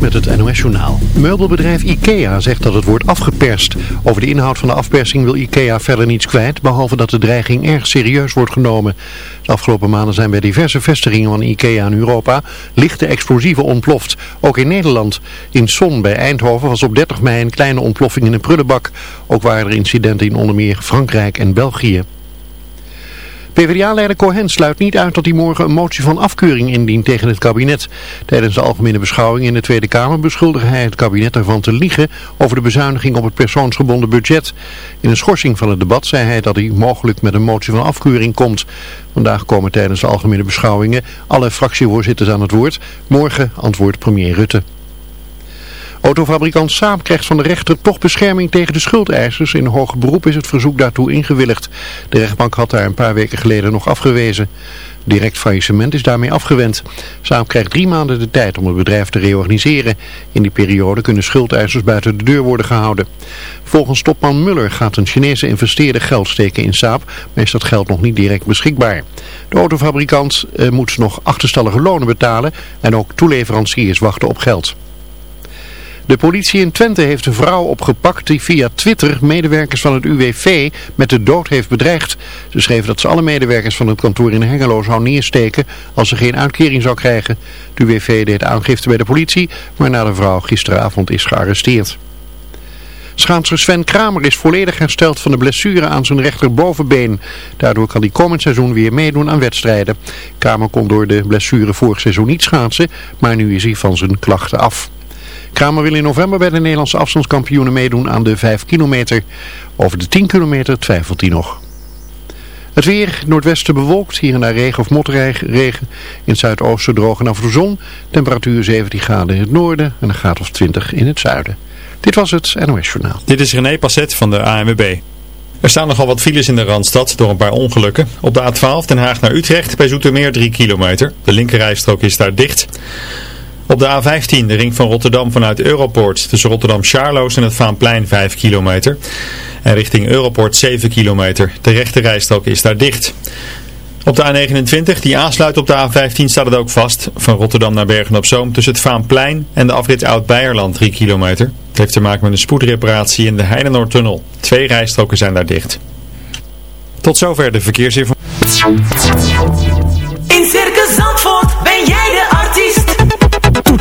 Met het NOS Journaal. Meubelbedrijf IKEA zegt dat het wordt afgeperst. Over de inhoud van de afpersing wil IKEA verder niets kwijt, behalve dat de dreiging erg serieus wordt genomen. De afgelopen maanden zijn bij diverse vestigingen van IKEA in Europa lichte explosieven ontploft. Ook in Nederland. In Son bij Eindhoven was op 30 mei een kleine ontploffing in een prullenbak. Ook waren er incidenten in onder meer Frankrijk en België. PvdA-leider Cohen sluit niet uit dat hij morgen een motie van afkeuring indient tegen het kabinet. Tijdens de algemene beschouwing in de Tweede Kamer beschuldigde hij het kabinet ervan te liegen over de bezuiniging op het persoonsgebonden budget. In een schorsing van het debat zei hij dat hij mogelijk met een motie van afkeuring komt. Vandaag komen tijdens de algemene beschouwingen alle fractievoorzitters aan het woord. Morgen antwoordt premier Rutte. Autofabrikant Saab krijgt van de rechter toch bescherming tegen de schuldeisers. In hoger beroep is het verzoek daartoe ingewilligd. De rechtbank had daar een paar weken geleden nog afgewezen. Direct faillissement is daarmee afgewend. Saab krijgt drie maanden de tijd om het bedrijf te reorganiseren. In die periode kunnen schuldeisers buiten de deur worden gehouden. Volgens topman Muller gaat een Chinese investeerder geld steken in Saab, maar is dat geld nog niet direct beschikbaar. De autofabrikant eh, moet nog achterstallige lonen betalen en ook toeleveranciers wachten op geld. De politie in Twente heeft een vrouw opgepakt die via Twitter medewerkers van het UWV met de dood heeft bedreigd. Ze schreef dat ze alle medewerkers van het kantoor in Hengelo zou neersteken als ze geen uitkering zou krijgen. De UWV deed aangifte bij de politie, waarna de vrouw gisteravond is gearresteerd. Schaatser Sven Kramer is volledig hersteld van de blessure aan zijn rechterbovenbeen. Daardoor kan hij komend seizoen weer meedoen aan wedstrijden. Kramer kon door de blessure vorig seizoen niet schaatsen, maar nu is hij van zijn klachten af. Kramer wil in november bij de Nederlandse afstandskampioenen meedoen aan de 5 kilometer. Over de 10 kilometer twijfelt hij nog. Het weer, noordwesten bewolkt, hier en daar regen of motregen. In het zuidoosten droog en af toe zon. Temperatuur 17 graden in het noorden en een graad of 20 in het zuiden. Dit was het NOS Journaal. Dit is René Passet van de ANWB. Er staan nogal wat files in de Randstad door een paar ongelukken. Op de A12 Den Haag naar Utrecht bij Zoetermeer 3 kilometer. De linkerrijstrook is daar dicht. Op de A15, de ring van Rotterdam vanuit Europoort, tussen Rotterdam-Charloes en het Vaanplein 5 kilometer. En richting Europoort 7 kilometer. De rechte rijstrook is daar dicht. Op de A29, die aansluit op de A15, staat het ook vast. Van Rotterdam naar Bergen-op-Zoom tussen het Vaanplein en de afrit Oud-Beierland 3 kilometer. Het heeft te maken met een spoedreparatie in de Heinenoordtunnel. Twee rijstroken zijn daar dicht. Tot zover de verkeersinformatie.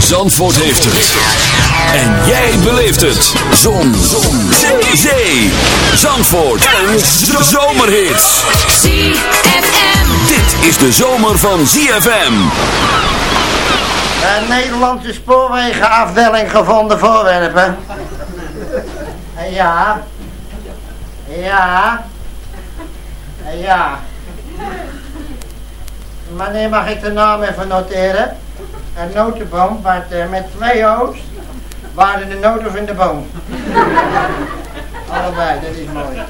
Zandvoort heeft het. En jij beleeft het. Zon. Zon. Zee. Zee. Zandvoort. Een zomerhit. ZFM. Dit is de zomer van ZFM. Uh, Nederlandse spoorwegenafdeling gevonden voorwerpen. Eh, ja. Ja. Ja. Wanneer mag ik de naam even noteren? een notenboom wat, eh, met twee o's waren de noten van de boom. Allebei, dat is mooi.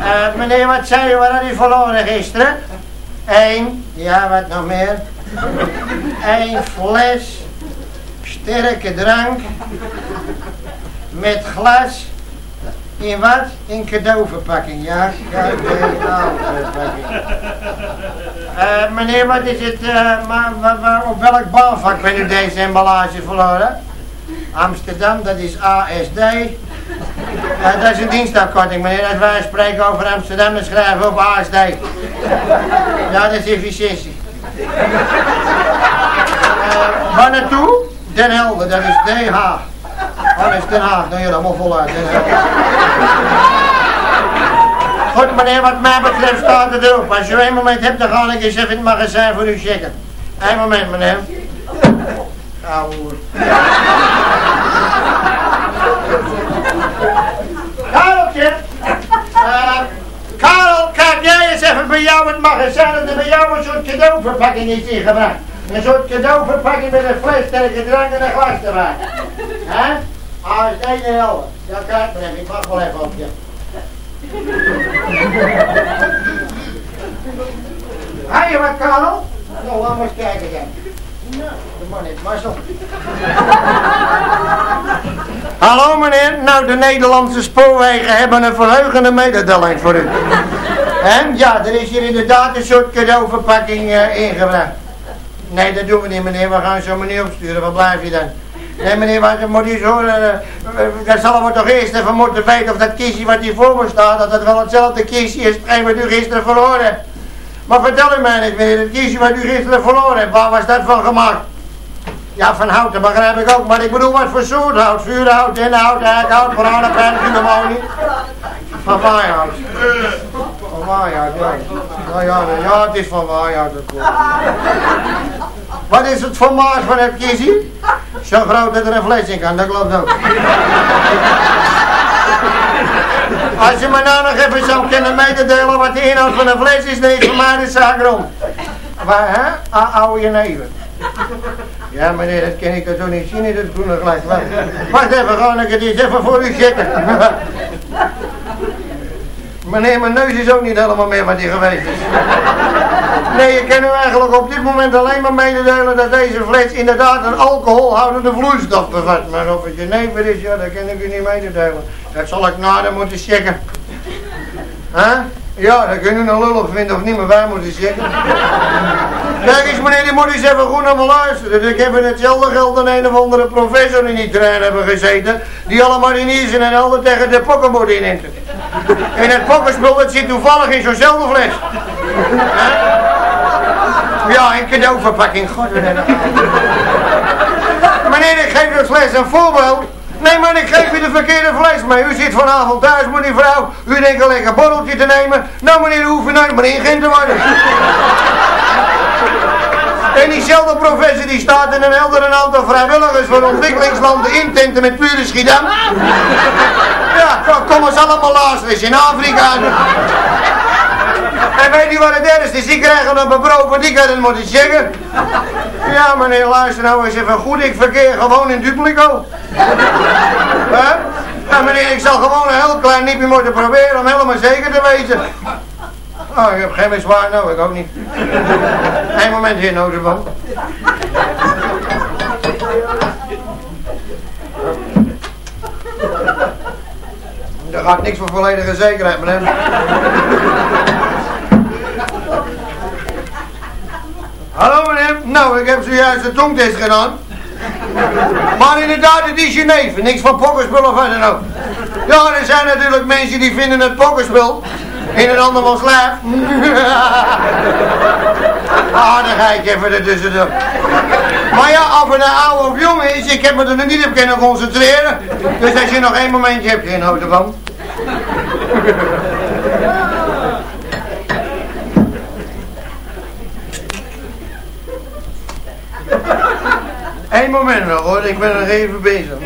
Eh, meneer, wat zei u, wat had u verloren gisteren? Eén, ja, wat nog meer? Eén fles sterke drank met glas in wat? In cadeauverpakking, ja? Cadeauverpakking. Eh meneer, wat is het, eh, maar, maar op welk baalvak ben u deze emballage verloren? Amsterdam, dat is ASD. Eh, dat is een dienstafkorting, meneer. Als wij spreken over Amsterdam, dan schrijven we op ASD. Ja, dat is efficiëntie. Eh, waar naartoe? Den Helder, dat is DH. Dat is Den Haag, nou ja, allemaal voluit. Den Helder. Goed meneer, wat mij betreft staat het erop. Als u één moment hebt, dan ga ik eens even in het magazijn voor u checken. Eén moment meneer. Ouwe. Kareltje! Eh, Karel, kijk jij eens even bij jou het magazijn dat er bij jou een soort cadeauverpakking is ingebracht. Een soort cadeauverpakking met een fles sterke drank en een glas erbij. Hè? Ah, is één en helder. Ja, kijk maar even, ik wacht wel even op je. Heb je wat, Karel? Nou, laat maar eens kijken dan. Nou, de man heeft mazzel. Hallo meneer, nou de Nederlandse spoorwegen hebben een verheugende mededeling voor u. En ja, er is hier inderdaad een soort cadeauverpakking eh, ingebracht. Nee, dat doen we niet meneer, we gaan zo meneer opsturen, waar blijf je dan? Nee meneer, wat moet u zo, uh, daar zal we toch eerst even moeten weten of dat kistje wat hier voor me staat, dat het wel hetzelfde kistje is, wat u gisteren verloren hebt. Maar vertel u mij eens meneer, het kistje wat u gisteren verloren hebt, waar was dat van gemaakt? Ja, van hout, dat begrijp ik ook, maar ik bedoel wat voor soort hout? Vuurhout, denhout, eikhout, granenpijn, helemaal niet. Van waaihout. Van waaihout, ja. Nou ja, ja, het is van waaihout, dat. Wat is het formaat van het kistje? Zo groot dat er een fles in kan, dat klopt ook. Als je me nou nog even zou kunnen mededelen wat de inhoud van een fles is, dan is voor mij de zaak rond. Waar, hè? A- Oude je neven. Ja, meneer, dat kan ik toch niet zien in het groene glas. Wacht, even, gewoon ik het even voor u checken. Meneer, mijn neus is ook niet helemaal meer wat die geweest is. Nee, je kan u eigenlijk op dit moment alleen maar mededelen dat deze fles inderdaad een alcoholhoudende vloeistof bevat. Maar of het jenever is, ja, dat kan ik u niet mededelen. Dat zal ik nader moeten checken. Huh? Ja, dat kun u nog lullig vinden of niet, maar wij moeten checken. Kijk eens meneer, die moet eens even goed naar me luisteren. Ik heb in hetzelfde geld aan een of andere professor in die trein hebben gezeten. Die allemaal in Iersen en Helder tegen de pokkenbord in En het pokkenspul dat zit toevallig in zo'nzelfde fles. Hè? Ja, in cadeauverpakking. God, een- Meneer, ik geef de fles een voorbeeld. Nee, maar ik geef u de verkeerde fles mee. U zit vanavond thuis, meneer vrouw. U denkt een lekker borreltje te nemen. Nou, meneer, u hoeft nooit meer ingent te worden. En diezelfde professor die staat in een helder een aantal vrijwilligers van ontwikkelingslanden in tenten met pure Schiedam. Ja, kom, eens allemaal luisteren, is in Afrika. En weet u wat het ergste is? Die krijgen een brood, want ik had het moeten zeggen. Ja, meneer, luister nou eens even goed. Ik verkeer gewoon in duplico. Hè? Ja, meneer, ik zal gewoon een heel klein niepje moeten proberen om helemaal zeker te weten. Oh, ik heb geen bezwaar, nou, ik ook niet. Eén moment, heer Notenboom. Daar gaat niks voor volledige zekerheid, meneer. Hallo meneer, nou ik heb zojuist de tongtest gedaan. Maar inderdaad, het is je neef, niks van pokkenspul of wat dan ook. Ja, er zijn natuurlijk mensen die vinden het pokkenspul in een andermans lijf. Aardigheid even ertussendoor. Maar ja, of het een oude of jong is, ik heb me er niet op kunnen concentreren. Dus als je nog één momentje hebt, geen houten van. Eén moment nog hoor, ik ben nog even bezig.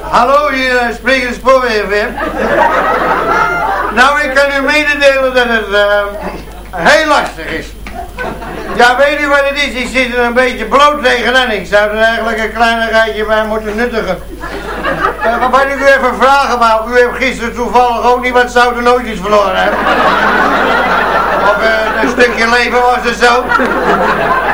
Hallo, hier spreekt de spoorweg weer. Nou, ik kan u mededelen dat het uh, heel lastig is. Ja, weet u wat het is? Ik zit er een beetje bloot tegenaan. Ik zou er eigenlijk een kleinigheidje bij moeten nuttigen. Uh, wat ik u even vragen, maar u heeft gisteren toevallig ook niet wat zouten nootjes verloren, hè? Uh, een stukje leven was het zo.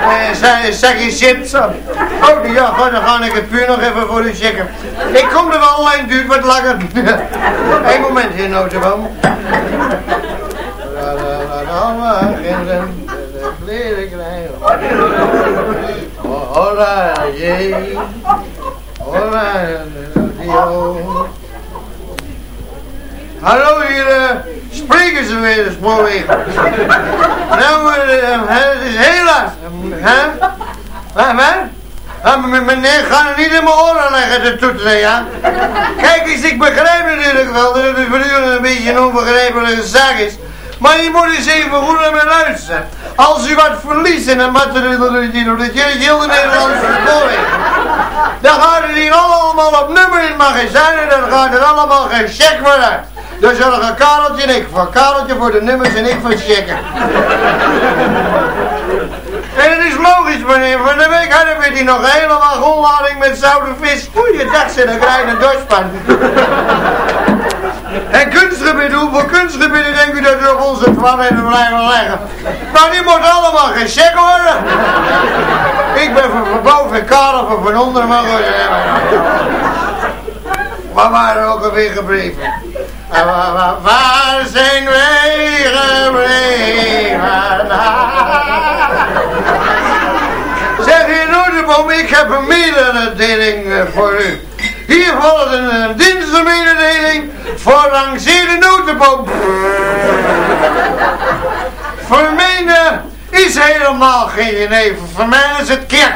Uh, zakje chips. Oh, ja, dan ga ik het puur nog even voor u checken. Ik kom er wel alleen, duurt wat langer. Eén moment, heer Notenboom. Hola, jee. Hola, Hallo hier, spreken ze weer, de spoorwegen. nou, uh, het is heel lastig. Hè? Meneer, ga er niet in mijn oren leggen, de toeteren? Kijk eens, ik begrijp natuurlijk wel dat het voor u een beetje een onbegrijpelijke zaak is. Maar je moet eens even goed naar me luisteren. Als u wat verliest in een materialisatie door dit heel de Nederlandse spoorweg. Dan gaat het allemaal op nummer in het magazijn en dan gaat er allemaal geen check worden. Dan zorgen Kareltje en ik voor Kareltje voor de nummers en ik voor checken. En het is logisch, meneer. Van de week hadden we die nog helemaal gollading met zoute vis. Goeiedag, zit een kleine dorspan. En kunstgebied, hoeveel kunstgebieden denkt u dat u op onze hebben blijven leggen? Nou, die moet allemaal gecheckt worden. Ik ben van, van boven en Karel van onder, maar. Waar waren ook alweer gebleven? Waar, waar zijn wij gebleven? Zeg je Noorderboom, ik heb een mededeling eh, voor u. Hier volgt een dienstenmededeling voor de notenboom. voor mij is helemaal geen jenever. Voor mij is het kijk.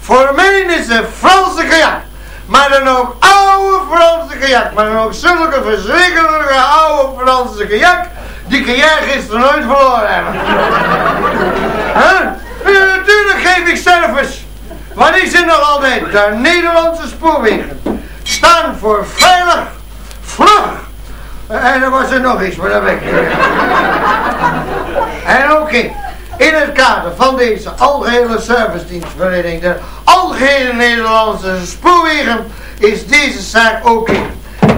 Voor mij is het Franse kajak. Maar dan ook oude Franse kajak. Maar dan ook zulke verschrikkelijke oude Franse kajak. Die kan jij gisteren nooit verloren hebben. huh? natuurlijk geef ik service. Wat is er nog altijd? De Nederlandse spoorwegen staan voor veilig, vlug. En er was er nog iets, maar dat weet ik En oké, in het kader van deze algehele servicedienstverlening, de algehele Nederlandse spoorwegen, is deze zaak oké.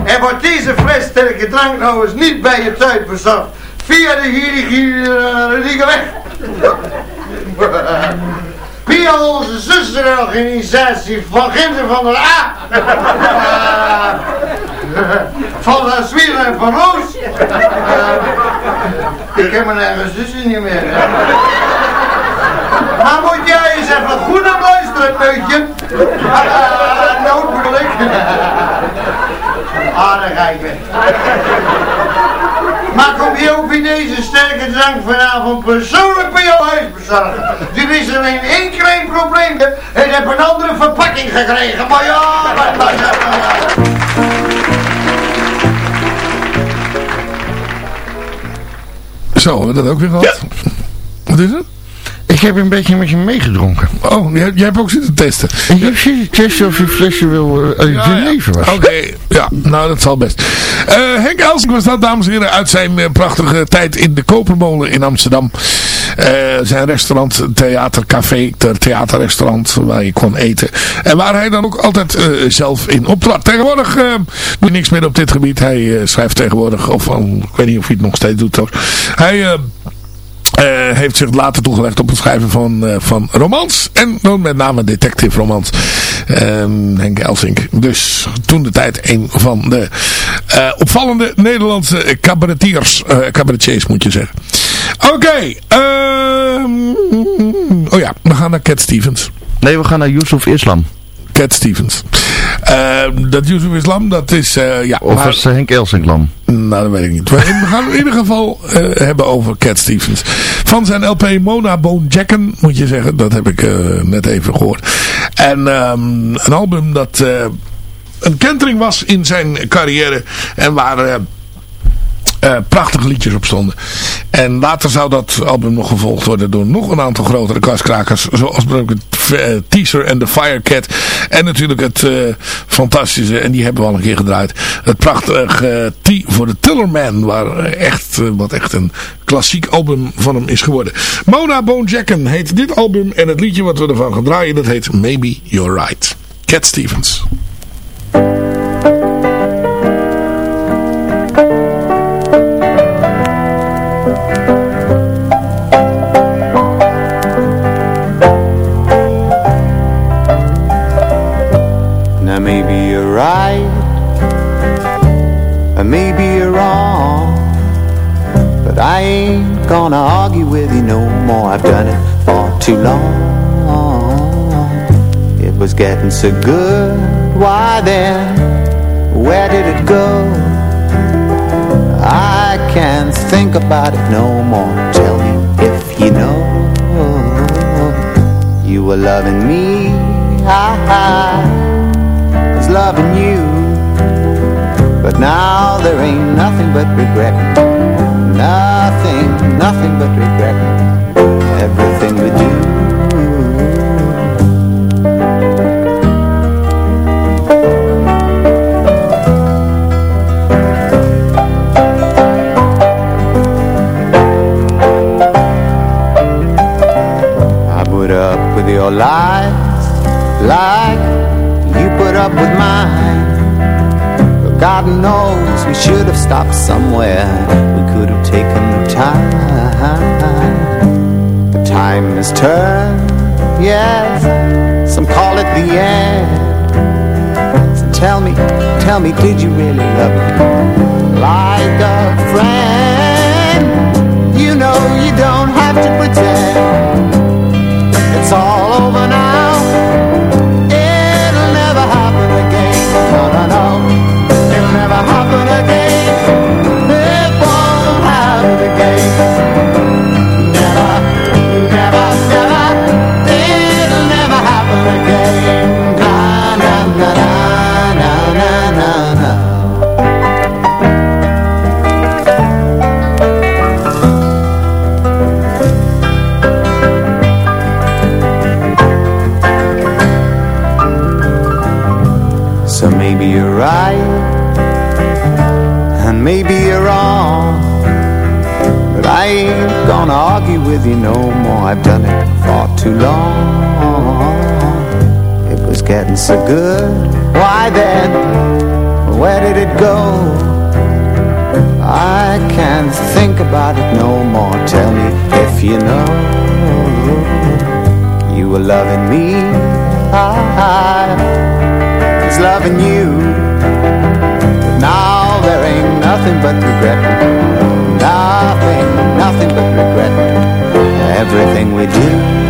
En wordt deze fles sterke drank nou eens niet bij je thuis bezorgd, via de hier weg. Via onze zusterorganisatie van Ginter van der A. van de Zwiel en van Roos. ik heb mijn eigen zusje niet meer. Maar moet jij eens even goed naar luisteren, neutje. Uh, nou ik. Aardigheid. Maar kom je ook bij deze sterke drank vanavond persoonlijk bij jouw huis bezorgen? Dit is alleen één klein probleem. Ik heb een andere verpakking gekregen. Maar ja, wat was dat? Zo, hebben we dat ook weer gehad? Ja. Wat is het? Ik heb een beetje met je meegedronken. Oh, jij, jij hebt ook zitten testen. Ik heb zitten testen of je flesje wil uh, ja, was. Oké, ja, nou dat zal best. Uh, Henk Elsing was dat, dames en heren, uit zijn uh, prachtige tijd in de Kopermolen in Amsterdam. zijn restaurant, theater, café, theaterrestaurant waar je kon eten. En waar hij dan ook altijd zelf in optrad. Tegenwoordig doet hij niks meer op dit gebied. Hij schrijft tegenwoordig, of ik weet niet of hij het nog steeds doet trouwens. Hij heeft zich later toegelegd op het schrijven van, uh, van romans. En met name detective romans. Um, Henk Elsink. Dus toen de tijd een van de uh, opvallende Nederlandse cabaretiers. cabaretiers moet je zeggen. Oké. Um, oh ja, we gaan naar Cat Stevens. Nee, we gaan naar Yusuf Islam. Cat Stevens. Uh, dat Yusuf Islam, dat is... Uh, ja, of maar, was Henk Elsinklam? Nou, dat weet ik niet. We gaan het in ieder geval uh, hebben over Cat Stevens. Van zijn LP Mona Bone Jacken, moet je zeggen. Dat heb ik net even gehoord. En um, een album dat een kentering was in zijn carrière. En waar uh, prachtige liedjes op stonden. En later zou dat album nog gevolgd worden door nog een aantal grotere kaskrakers. Zoals bijvoorbeeld het Teaser en The Firecat. En natuurlijk het uh, fantastische, en die hebben we al een keer gedraaid. Het prachtige T voor de Tillerman. Waar echt, wat echt een klassiek album van hem is geworden. Mona Bone Jacken heet dit album. En het liedje wat we ervan gaan draaien, dat heet Maybe You're Right. Cat Stevens. I've done it for too long. It was getting so good. Why then, where did it go? I can't think about it no more. Tell me if you know. You were loving me. I was loving you. But now there ain't nothing but regret. Nothing, nothing but regret Everything we do. I put up with your lies Like you put up with mine. But God knows we should have stopped somewhere. We could have taken the time time has turned, yes. Some call it the end. So tell me, tell me, did you really love me? Like a friend. You know you don't have to pretend so good. Why then, where did it go? I can't think about it no more. Tell me if you know. You were loving me. I was loving you. But now there ain't nothing but regret. Nothing, nothing but regret. Everything we do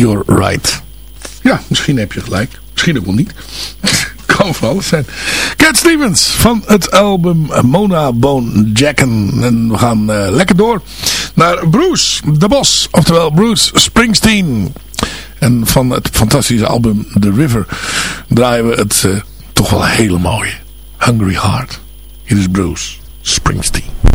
you're right. Ja, misschien heb je gelijk. Misschien ook niet. kan van alles zijn. Cat Stevens van het album Mona Bone Jacken. En we gaan uh, lekker door naar Bruce de Bos. Oftewel Bruce Springsteen. En van het fantastische album The River draaien we het uh, toch wel hele mooie Hungry Heart. Hier is Bruce Springsteen.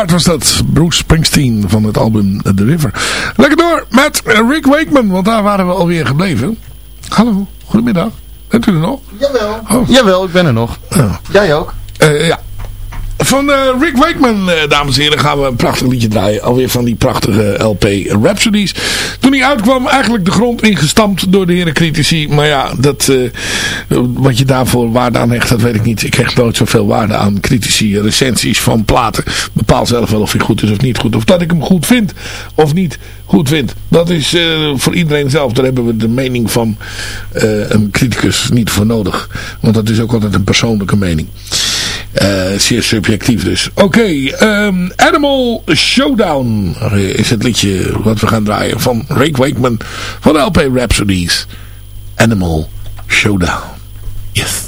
Heart was dat. Bruce Springsteen van het album The River. Lekker door met Rick Wakeman, want daar waren we alweer gebleven. Hallo, goedemiddag. Bent u er nog? Jawel. Oh. Jawel, ik ben er nog. Jij ook? Uh, ja. Van uh, Rick Wakeman, uh, dames en heren, gaan we een prachtig liedje draaien. Alweer van die prachtige LP Rhapsodies. Toen hij uitkwam, eigenlijk de grond ingestampt door de heren critici. Maar ja, dat, uh, wat je daarvoor waarde aan hecht, dat weet ik niet. Ik hecht nooit zoveel waarde aan critici, recensies van platen. Bepaal zelf wel of hij goed is of niet goed. Of dat ik hem goed vind of niet goed vind. Dat is voor iedereen zelf. Daar hebben we de mening van een criticus niet voor nodig. Want dat is ook altijd een persoonlijke mening. Uh, zeer subjectief dus. Oké, okay, um, Animal Showdown is het liedje wat we gaan draaien van Rick Wakeman van LP Rhapsodies. Animal Showdown. Yes.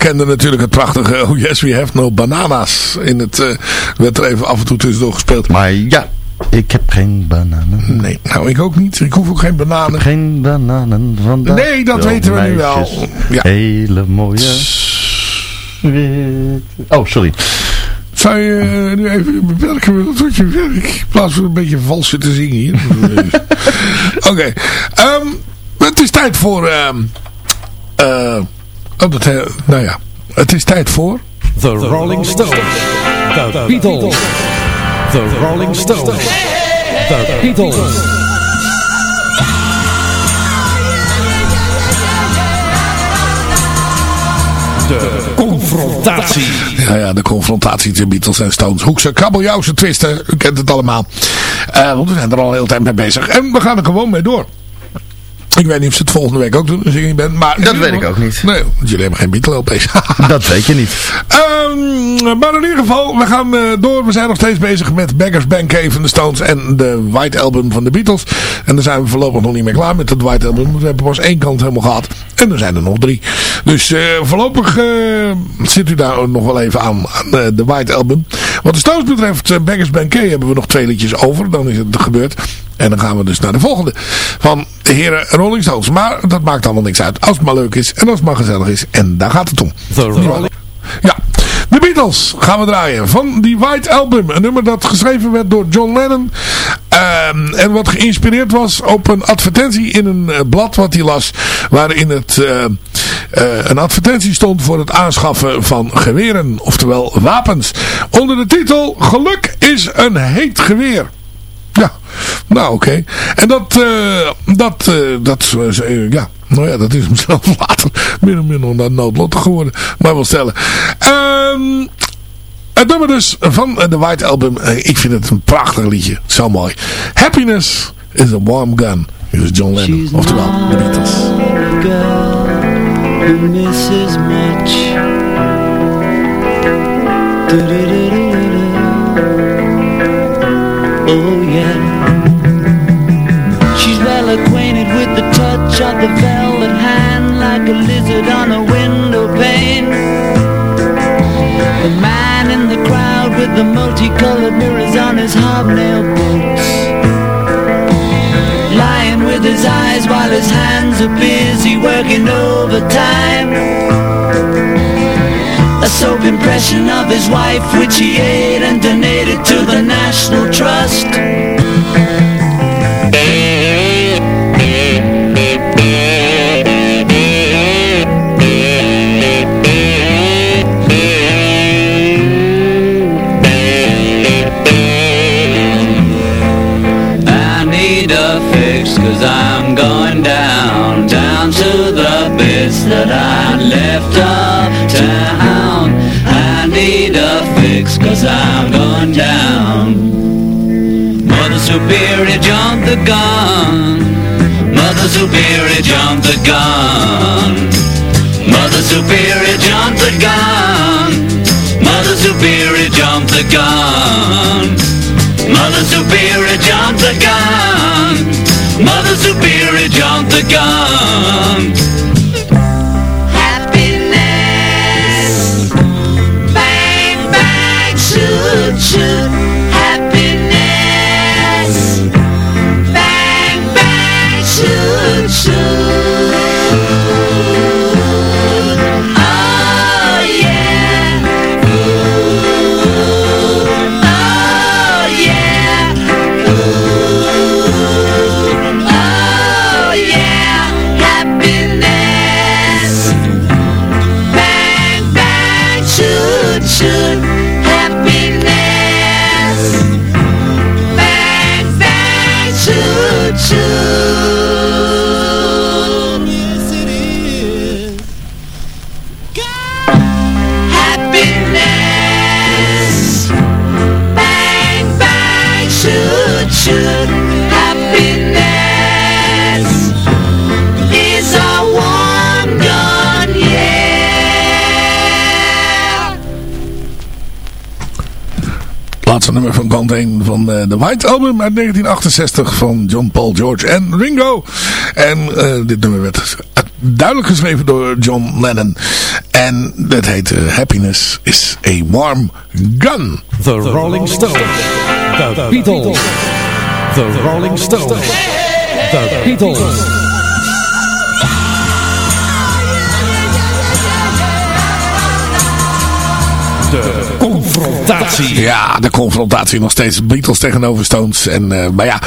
Herkende natuurlijk het prachtige Oh Yes We Have No Bananas. In het uh, werd er even af en toe tussendoor gespeeld. Maar ja, ik heb geen bananen. Nee, nou ik ook niet. Ik hoef ook geen bananen. Geen bananen vandaag. Nee, dat weten we nu wel. Ja. Hele mooie... Oh, sorry. Zou je nu even beperken tot je werk? In plaats van een beetje vals te zingen hier. Oké. Okay. Um, het is tijd voor... Um, uh, Oh, dat, uh, nou ja, het is tijd voor... The Rolling Stones. The Beatles. The Rolling Stones. The Beatles. De confrontatie. Ja, ja, de confrontatie tussen Beatles en Stones. Hoekse, kabeljauwse twisten. U kent het allemaal. Uh, want we zijn er al een hele tijd mee bezig. En we gaan er gewoon mee door. Ik weet niet of ze het volgende week ook doen als ik niet ben. Maar dat weet ik ook niet. Nee, want jullie hebben geen Beatle LP's. dat weet je niet. Um, maar in ieder geval, we gaan uh, door. We zijn nog steeds bezig met Beggars Bank van de Stones en de White Album van de Beatles. En daar zijn we voorlopig nog niet meer klaar met het White Album. We hebben pas één kant helemaal gehad. En er zijn er nog drie. Dus uh, voorlopig uh, zit u daar nog wel even aan, aan de White Album. Wat de Stones betreft, Beggars Banquet hebben we nog twee liedjes over. Dan is het gebeurd. En dan gaan we dus naar de volgende van de heren Rolling Stones. Maar dat maakt allemaal niks uit. Als het maar leuk is en als het maar gezellig is. En daar gaat het om. Ja, de Beatles gaan we draaien. Van die White Album. Een nummer dat geschreven werd door John Lennon. Um, en wat geïnspireerd was op een advertentie in een uh, blad wat hij las. Waarin het, uh, uh, een advertentie stond voor het aanschaffen van geweren. Oftewel wapens. Onder de titel Geluk is een heet geweer. Nou oké. Okay. En dat, uh, dat, uh, dat, uh, ja, nou ja, dat is hem zelf later min of meer nog noodlottig geworden. Maar wel stellen. Um, het nummer dus van de White Album. ik vind het een prachtig liedje. Zo mooi. Happiness is a warm gun. Dit is John Lennon. She's oftewel, de Beatles. Girl who misses much. Du -du -du Oh yeah of the velvet hand Like a lizard on a window pane. The man in the crowd with the multicolored mirrors on his hobnail boots. Lying with his eyes while his hands are busy working overtime. A soap impression of his wife which he ate and donated to the National Trust that I left uptown I need a fix cause I'm going down. Mother Superior jumped the gun. Mother Superior jumped the gun. Mother Superior jumped the gun. Mother Superior jumped the gun. Mother Superior jumped the gun. Mother Superior jumped the gun de White Album uit 1968 van John Paul George en Ringo. En uh, dit nummer werd duidelijk geschreven door John Lennon. En dat heet uh, Happiness is a Warm Gun. The Rolling Stones. The Beatles. The Rolling Stones. The Beatles. De Ja, de confrontatie nog steeds. Beatles tegenover Stones. En, uh, maar ja,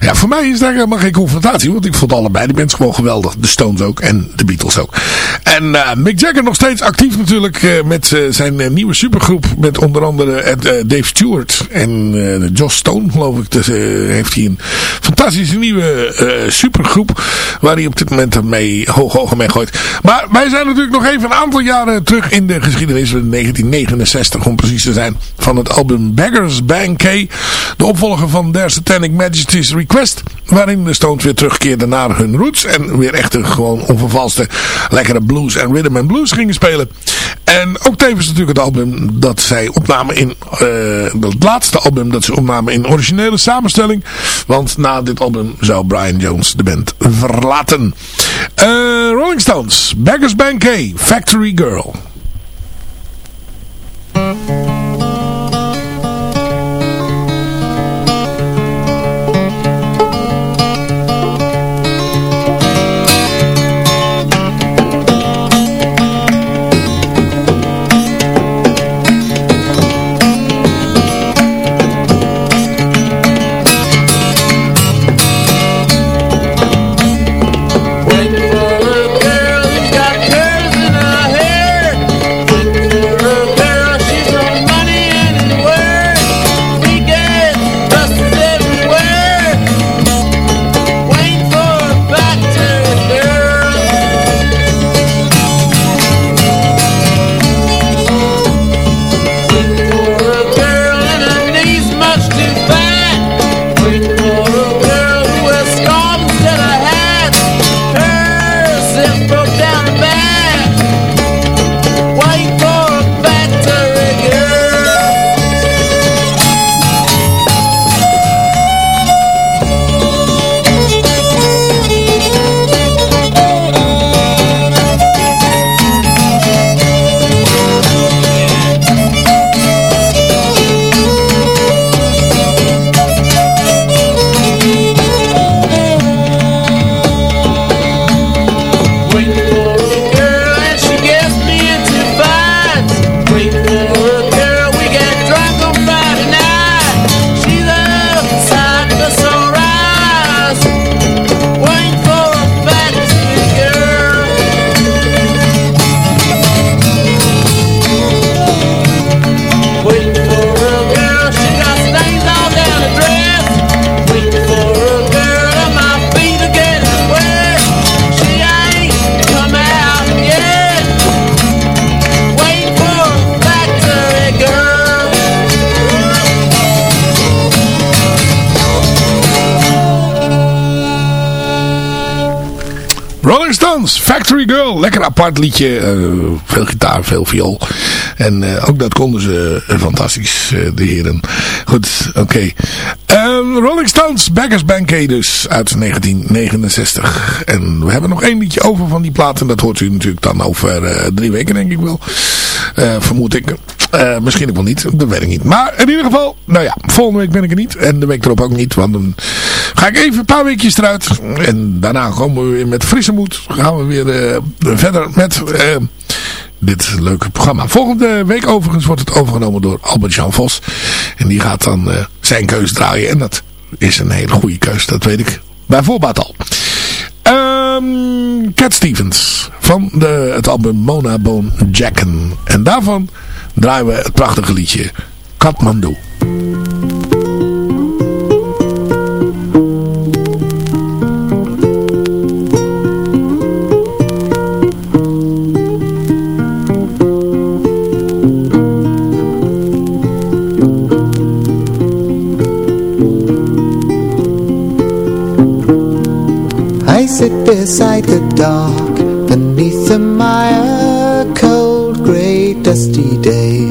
ja, voor mij is daar helemaal geen confrontatie. Want ik vond allebei die mensen gewoon geweldig. De Stones ook en de Beatles ook. En uh, Mick Jagger nog steeds actief natuurlijk uh, met zijn nieuwe supergroep. Met onder andere Dave Stewart en Josh Stone geloof ik. Dus heeft hij een fantastische nieuwe supergroep. Waar hij op dit moment mee hoog hoog mee gooit. Maar wij zijn natuurlijk nog even een aantal jaren terug in de geschiedenis. 1969 om precies te zijn. Van het album Beggars Banquet. De opvolger van Their Satanic Majesty's Request. Waarin de Stones weer terugkeerden naar hun roots. En weer echt een gewoon onvervalste lekkere blues en rhythm and blues gingen spelen. En ook tevens natuurlijk het album dat zij opnamen in... Uh, het laatste album dat ze opnamen in originele samenstelling. Want na dit album zou Brian Jones de band verlaten. Uh, Rolling Stones. Beggars Banquet. Factory Girl. Factory Girl. Lekker apart liedje. eh, veel gitaar, veel viool. En eh, ook dat konden ze eh, fantastisch, de heren. Goed, oké. Ehm, Rolling Stones, Beggars Banquet dus, uit 1969. En we hebben nog één liedje over van die plaat. En dat hoort u natuurlijk dan over drie weken, denk ik wel. Vermoed ik. Misschien ook wel niet, dat weet ik niet. Maar in ieder geval, nou ja, volgende week ben ik er niet. En de week erop ook niet, want dan ga ik even een paar weekjes eruit. En daarna komen we weer met frisse moed. Gaan we weer eh, verder met eh, dit leuke programma. Volgende week overigens wordt het overgenomen door Albert-Jan Vos. En die gaat dan eh, zijn keus draaien. En dat is een hele goede keus, dat weet ik bij voorbaat al. Ehm, Cat Stevens van de, het album Mona Bone Jacken. En daarvan draaien we het prachtige liedje Kathmandu. Sit beside the dock beneath the mire, cold, grey, dusty day,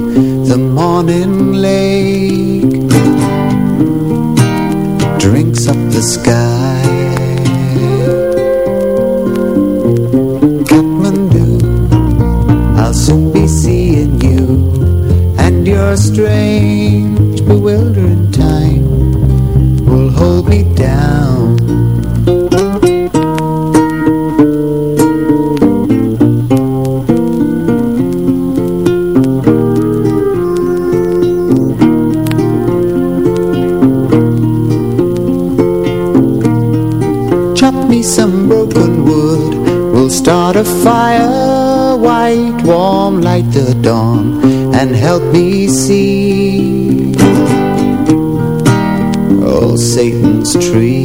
the morning lake drinks up the sky. And help me see. Oh, Satan's tree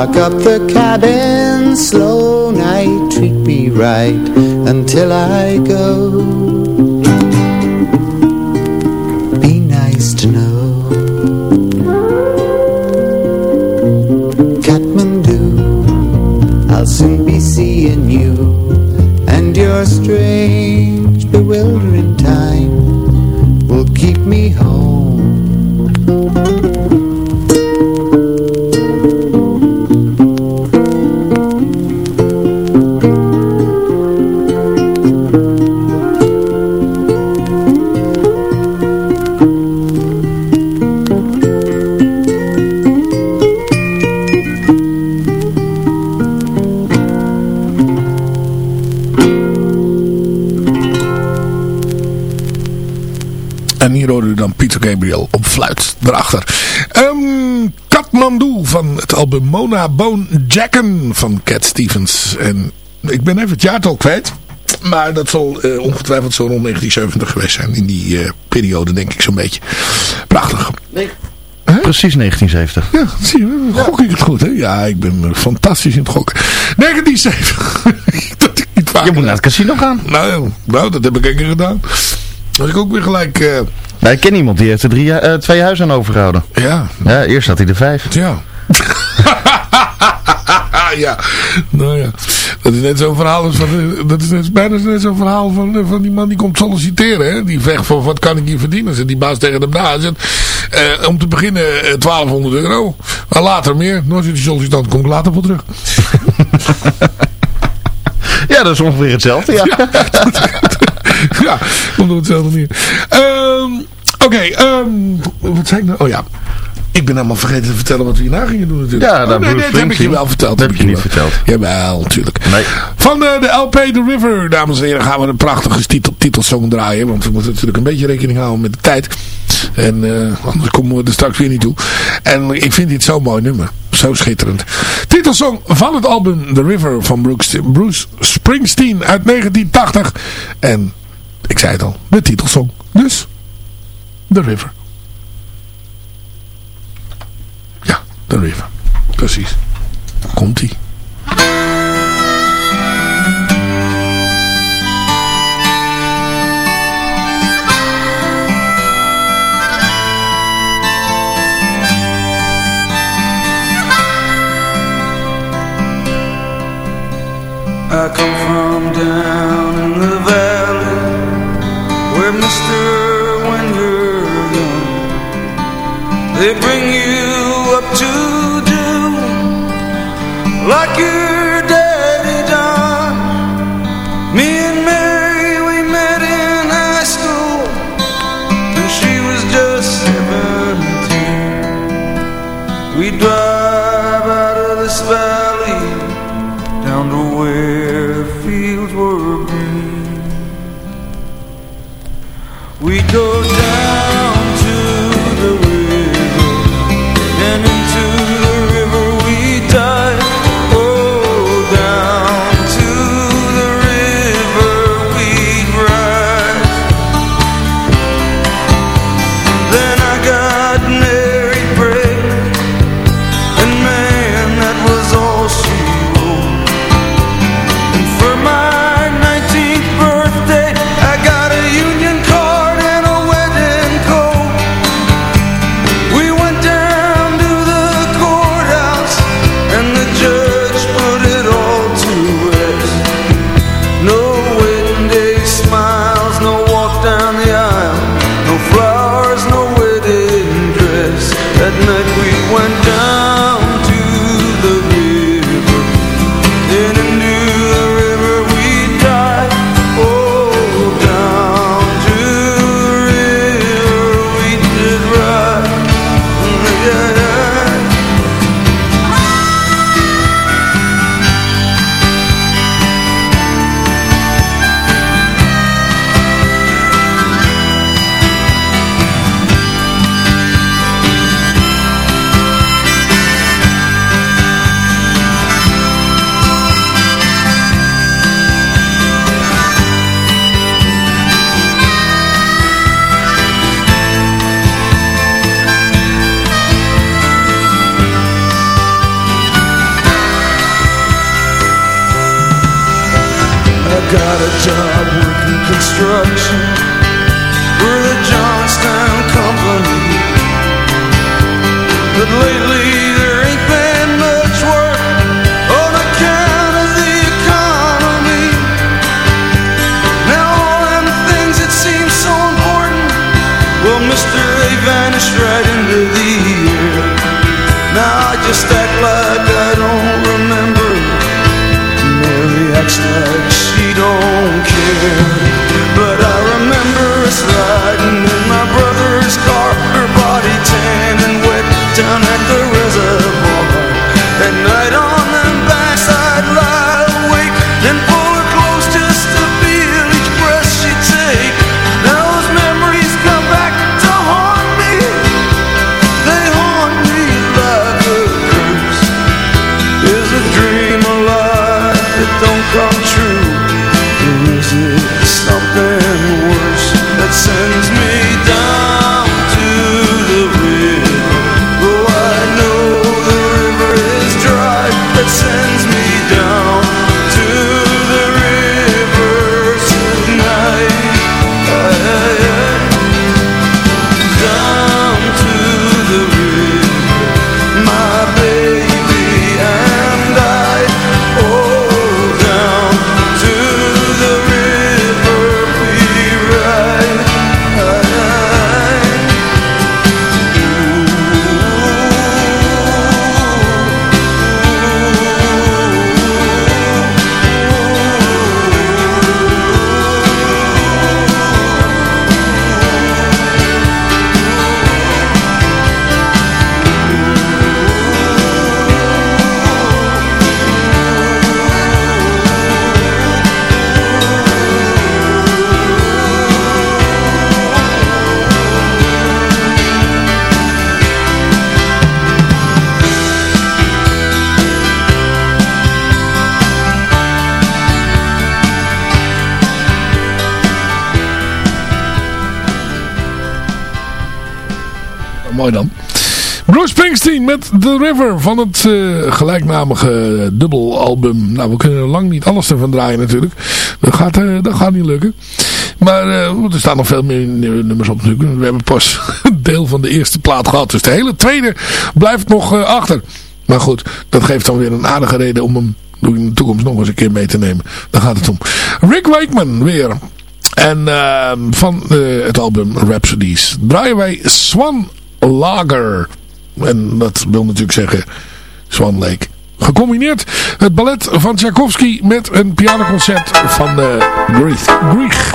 Lock up the cabin Slow night, treat me right Until I go. Be nice to know. Kathmandu I'll soon be seeing you And your strange, bewildering time Gabriel op fluit erachter. Ehm Kathmandu van het album Mona Bone Jacken van Cat Stevens. En ik ben even het jaartal kwijt. Maar dat zal eh, ongetwijfeld zo rond 1970 geweest zijn. In die eh, periode denk ik zo'n beetje. Prachtig. Precies 1970. Ja, zie je, gok ik het goed hè? Ja, ik ben eh, fantastisch in het gokken. 1970. dat ik niet vaak Je moet naar het casino gaan. Nou, nou, dat heb ik één keer gedaan. Dat ik ook weer gelijk... eh, Nou, ik ken iemand die heeft er drie, eh, twee huizen aan overgehouden. Ja. Ja, eerst had hij er vijf. Ja. ja, nou ja. Dat is net zo'n verhaal als van, eh, dat is net, bijna net zo'n verhaal van, eh, van die man die komt solliciteren. Hè? Die vecht voor wat kan ik hier verdienen. Zegt die baas tegen hem na. Eh, om te beginnen eh, 1200 euro. Maar later meer. Nooit die sollicitant kom ik later voor terug. Ja, dat is ongeveer hetzelfde, ja. ja, komt op hetzelfde manier. Ehm, Oké, ehm, wat zei ik nou? Oh ja. Ik ben helemaal vergeten te vertellen wat we hierna gingen doen natuurlijk. Ja, oh, nee, dat heb ik je wel verteld. Dat heb je niet verteld. Jawel, natuurlijk. Nee. Van eh, de LP The River, dames en heren, gaan we een prachtige titel, titelsong draaien. Want we moeten natuurlijk een beetje rekening houden met de tijd. En eh, anders komen we er straks weer niet toe. En ik vind dit zo'n mooi nummer. Zo schitterend. Titelsong van het album The River van Bruce, Bruce Springsteen uit 1980. En ik zei het al, de titelsong. Dus, The River. Ja, The River. Precies. Komt-ie. I come from down they like you Springsteen met The River van het eh, gelijknamige dubbelalbum. Nou, we kunnen er lang niet alles ervan draaien natuurlijk. Dat gaat, eh, dat gaat niet lukken. Maar eh, er staan nog veel meer nummers op natuurlijk. We hebben pas een deel van de eerste plaat gehad. Dus de hele tweede blijft nog achter. Maar goed, dat geeft dan weer een aardige reden om hem in de toekomst nog eens een keer mee te nemen. Daar gaat het om. Rick Wakeman weer. En van het album Rhapsodies draaien wij Swan Lager. En dat wil natuurlijk zeggen Swan Lake. Gecombineerd het ballet van Tchaikovsky met een pianoconcert van uh, Grieg.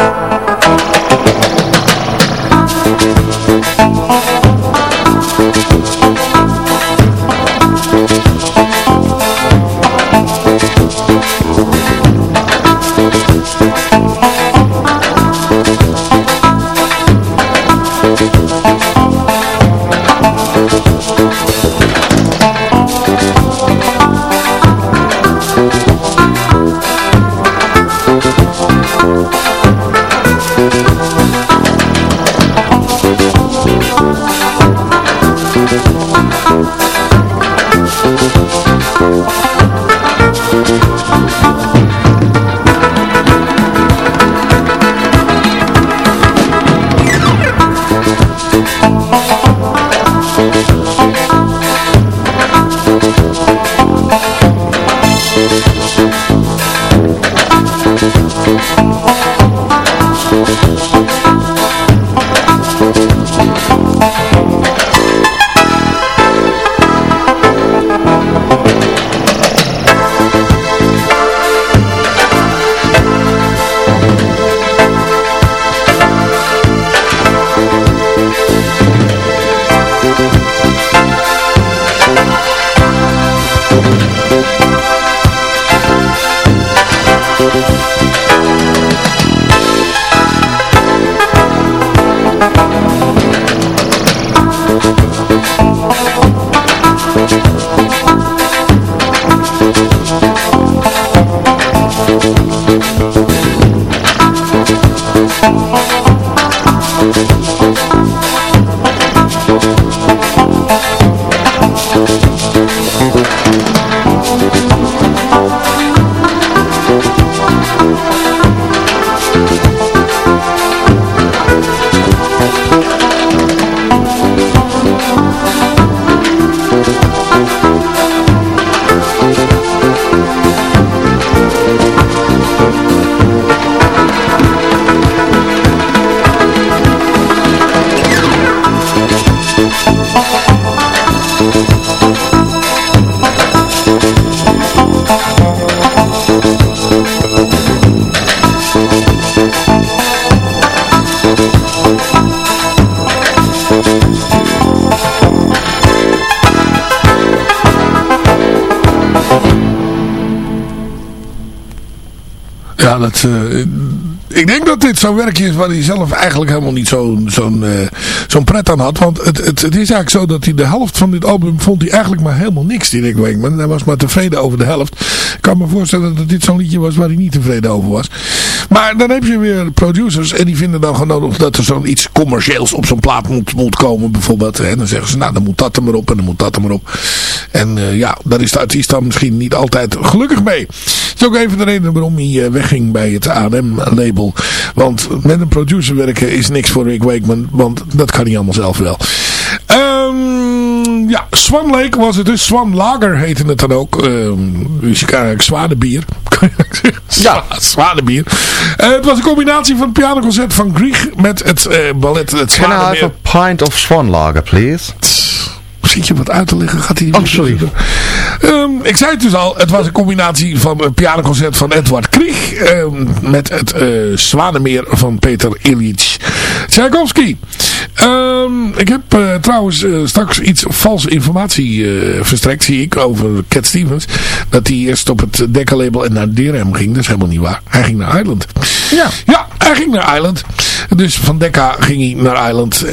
Uh, ik denk dat dit zo'n werkje is waar hij zelf eigenlijk helemaal niet zo'n zo'n zo'n pret aan had. Want het, het, is eigenlijk zo dat hij de helft van dit album vond hij eigenlijk maar helemaal niks, die Rick. Hij was maar tevreden over de helft. Ik kan me voorstellen dat dit zo'n liedje was waar hij niet tevreden over was. Maar dan heb je weer producers en die vinden dan gewoon dat er zo'n iets commercieels op zo'n plaat moet, moet komen bijvoorbeeld. En dan zeggen ze, nou dan moet dat er maar op en dan moet dat er maar op. En uh, ja, daar is de artiest dan misschien niet altijd gelukkig mee. Dat is ook even de reden waarom hij uh, wegging bij het A&M-label. Want met een producer werken is niks voor Rick Wakeman, want dat kan hij allemaal zelf wel. Um, ja, Swan Lake was het dus. Swan Lager heette het dan ook. Um, dus je kan zwaardebier. ja, zwaardebier. Uh, het was een combinatie van het pianoconcert van Grieg met het uh, ballet het Can I have a pint of Swan Lager, please? Zit je wat uit te leggen? Gaat hij Oh, sorry. Um, ik zei het dus al, het was een combinatie van een pianoconcert van Edward Krieg um, met het uh, Zwanemeer van Peter Ilyich Tchaikovsky. Um, ik heb uh, trouwens uh, straks iets valse informatie verstrekt, zie ik, over Cat Stevens. Dat hij eerst op het Decca-label en naar DRM ging. Dat is helemaal niet waar. Hij ging naar Island. Ja. Ja, hij ging naar Island. Dus van Decca ging hij naar Island.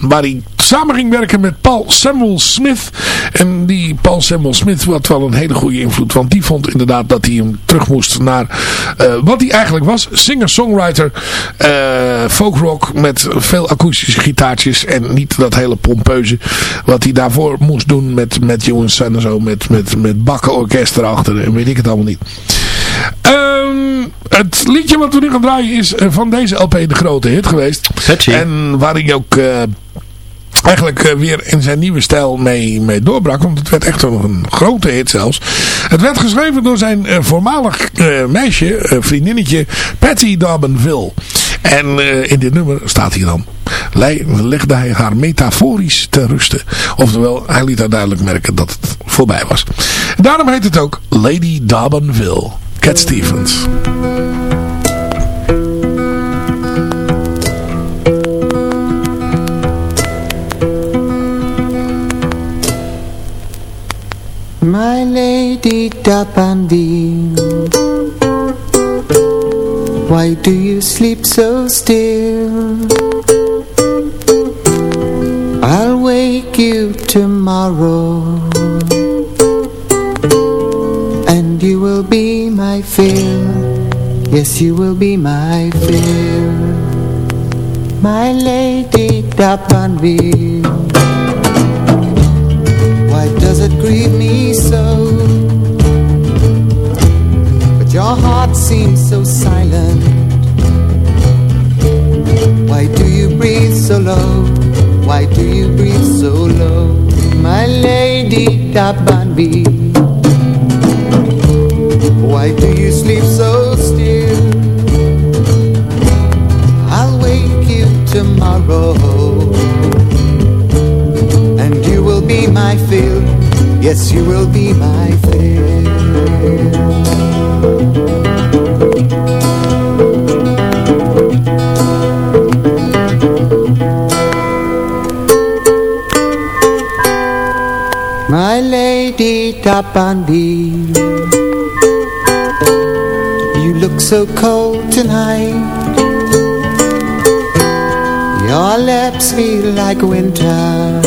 waar hij samen ging werken met Paul Samuel Smith. En die Paul Samuel Smith had wel een hele goede invloed. Want die vond inderdaad dat hij hem terug moest naar uh, wat hij eigenlijk was. Singer-songwriter. Uh, folkrock met veel akoestische gitaartjes. En niet dat hele pompeuze wat hij daarvoor moest doen met, met Jones en zo. Met, met, met bakkenorkest erachter en weet ik het allemaal niet. Um, het liedje wat we nu gaan draaien is eh, van deze LP de grote hit geweest. En waarin hij ook uh, eigenlijk uh, weer in zijn nieuwe stijl mee, mee doorbrak. Want het werd echt een grote hit zelfs. Het werd geschreven door zijn uh, voormalig meisje, vriendinnetje Patty Dobbinville. En in dit nummer staat hier dan. Legde hij haar metaforisch te rusten. Oftewel, hij liet haar duidelijk merken dat het voorbij was. Daarom heet het ook Lady Dobbinville. Cat Stevens. Dabandi Why do you sleep so still? I'll wake you tomorrow. And you will be my fill Yes, you will be my fill My lady Dabandi so low? Why do you breathe so low? My lady Dabanbi Why do you sleep so still? I'll wake you tomorrow And you will be my fill. Yes, you will be my fill. Lady Tapandi, you look so cold tonight. Your lips feel like winter.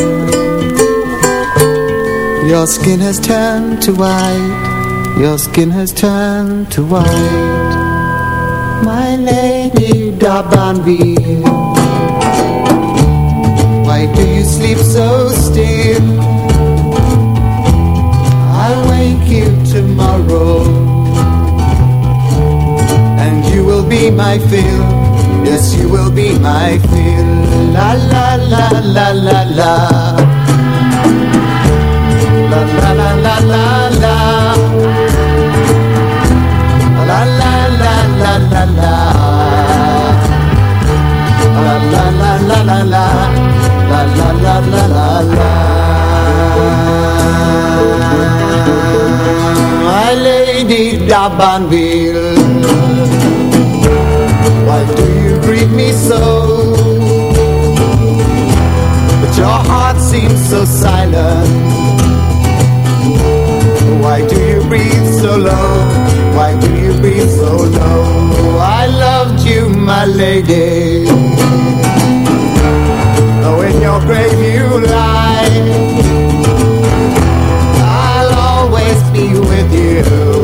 Your skin has turned to white Your skin has turned to white My lady Dabanbi Why do you sleep so still? my fill. Yes, you will be my fill. La la la la la la. La la la la la la. La la la la la la. La la la la la la. La la la la la la. My lady Dabanville. Why do you greet me so? But your heart seems so silent why do you breathe so low? Why do you breathe so low? I loved you, my lady. Though in your grave you lie, I'll always be with you.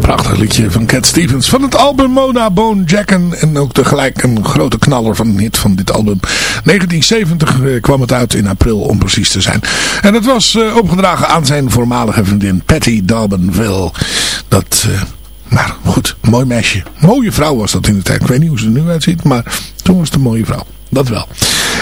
Prachtig liedje van Cat Stevens van het album Mona Bone Jacken. En ook tegelijk een grote knaller van hit van dit album. 1970 eh, kwam het uit in april om precies te zijn. En het was uh, opgedragen aan zijn voormalige vriendin Patty Dobbinville. Dat... Uh, nou goed, mooi meisje. Mooie vrouw was dat in de tijd. Ik weet niet hoe ze er nu uitziet, maar toen was het een mooie vrouw. Dat wel.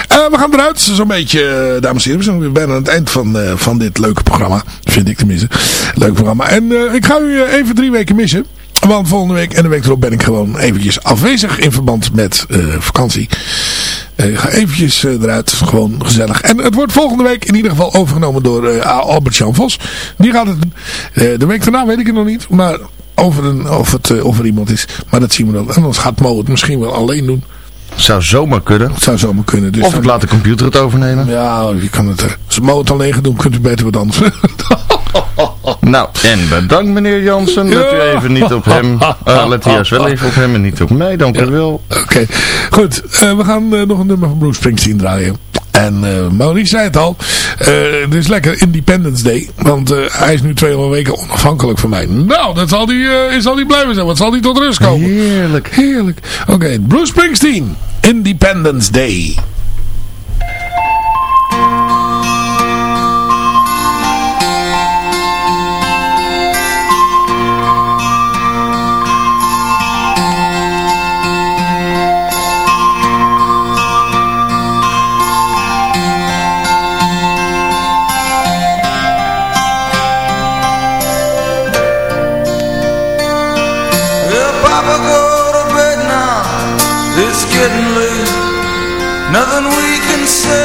Eh, we gaan eruit, zo'n beetje, eh, dames en heren. We zijn weer bijna aan het eind van, eh, van dit leuke programma. Vind ik tenminste. Leuk programma. En ik ga u even drie weken missen. Want volgende week en de week erop ben ik gewoon eventjes afwezig in verband met vakantie. Ik ga eventjes eruit, gewoon gezellig. En het wordt volgende week in ieder geval overgenomen door Albert-Jan Vos. Die gaat het De week daarna weet ik het nog niet, maar over, een, of het, eh, of er iemand is. Maar dat zien we dan. Anders gaat Mo het misschien wel alleen doen. Zou zomaar kunnen. Zou zomaar kunnen. Dus of ik laat de computer het overnemen. Ja, je kan het. Eh, als Mo het alleen doen, kunt u beter wat anders. nou, en bedankt meneer Jansen. Let u even niet op hem. Uh, let u juist wel even op hem en niet op mij. Dank u wel. Oké, goed. We gaan nog een nummer van Bruce Springsteen draaien. En uh, Maurice zei het al, eh, het is lekker Independence Day, want eh, hij is nu 200 weken onafhankelijk van mij. Nou, dat zal hij, zal blijven zijn, want zal hij tot rust komen. Heerlijk. Heerlijk. Oké, Bruce Springsteen, Independence Day. Nothing we can say.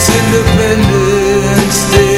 It's Independence Day.